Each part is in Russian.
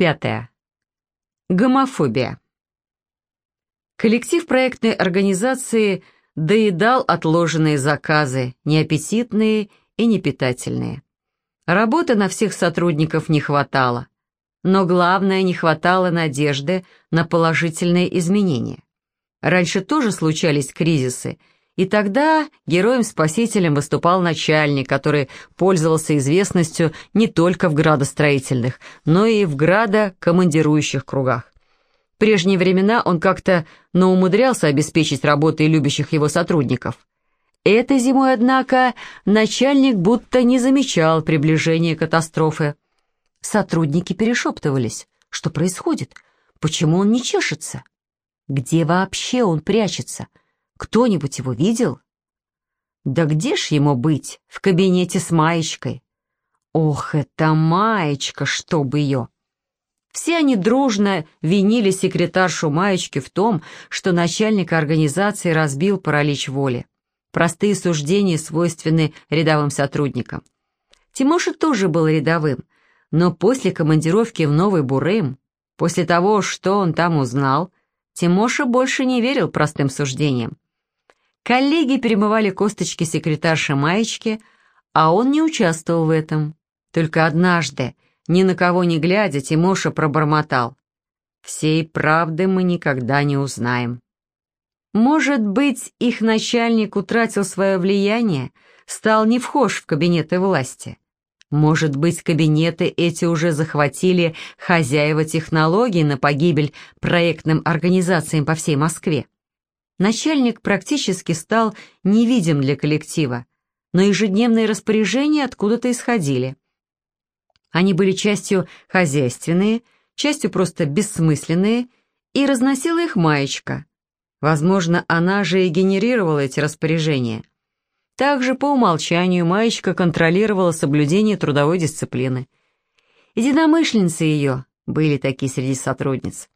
Пятое. Гомофобия. Коллектив проектной организации доедал отложенные заказы, неаппетитные и непитательные. Работы на всех сотрудников не хватало. Но главное, не хватало надежды на положительные изменения. Раньше тоже случались кризисы, и тогда героем-спасителем выступал начальник, который пользовался известностью не только в градостроительных, но и в градокомандирующих кругах. В прежние времена он как-то наумудрялся обеспечить работой любящих его сотрудников. Этой зимой, однако, начальник будто не замечал приближения катастрофы. Сотрудники перешептывались. Что происходит? Почему он не чешется? Где вообще он прячется? Кто-нибудь его видел? Да где ж ему быть? В кабинете с маечкой. Ох, это маечка, чтоб ее! Все они дружно винили секретаршу маечки в том, что начальник организации разбил паралич воли. Простые суждения свойственны рядовым сотрудникам. Тимоша тоже был рядовым, но после командировки в Новый Бурым, после того, что он там узнал, Тимоша больше не верил простым суждениям. Коллеги перемывали косточки секретарши Маечки, а он не участвовал в этом. Только однажды, ни на кого не глядя, Тимоша пробормотал. «Всей правды мы никогда не узнаем». Может быть, их начальник утратил свое влияние, стал не вхож в кабинеты власти. Может быть, кабинеты эти уже захватили хозяева технологий на погибель проектным организациям по всей Москве. Начальник практически стал невидим для коллектива, но ежедневные распоряжения откуда-то исходили. Они были частью хозяйственные, частью просто бессмысленные, и разносила их маечка. Возможно, она же и генерировала эти распоряжения. Также по умолчанию маечка контролировала соблюдение трудовой дисциплины. Единомышленницы ее, были такие среди сотрудниц,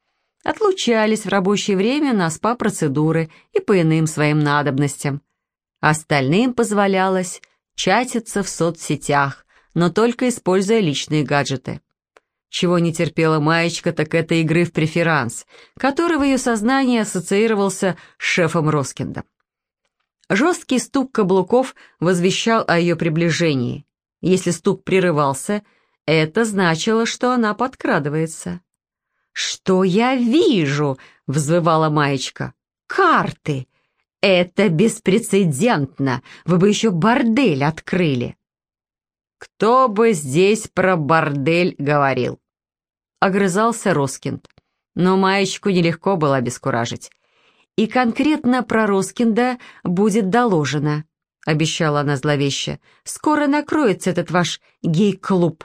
отлучались в рабочее время на СПА-процедуры и по иным своим надобностям. Остальным позволялось чатиться в соцсетях, но только используя личные гаджеты. Чего не терпела Маечка, так это игры в преферанс, который в ее сознании ассоциировался с шефом Роскиндом. Жесткий стук каблуков возвещал о ее приближении. Если стук прерывался, это значило, что она подкрадывается. «Что я вижу?» — взвывала Маечка. «Карты! Это беспрецедентно! Вы бы еще бордель открыли!» «Кто бы здесь про бордель говорил?» — огрызался Роскинд. Но Маечку нелегко было обескуражить. «И конкретно про Роскинда будет доложено», — обещала она зловеще. «Скоро накроется этот ваш гей-клуб».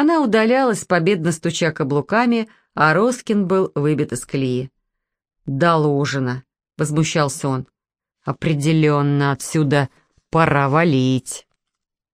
Она удалялась, победно стуча каблуками, а Роскин был выбит из колеи. «Доложено», — возмущался он. «Определенно отсюда пора валить».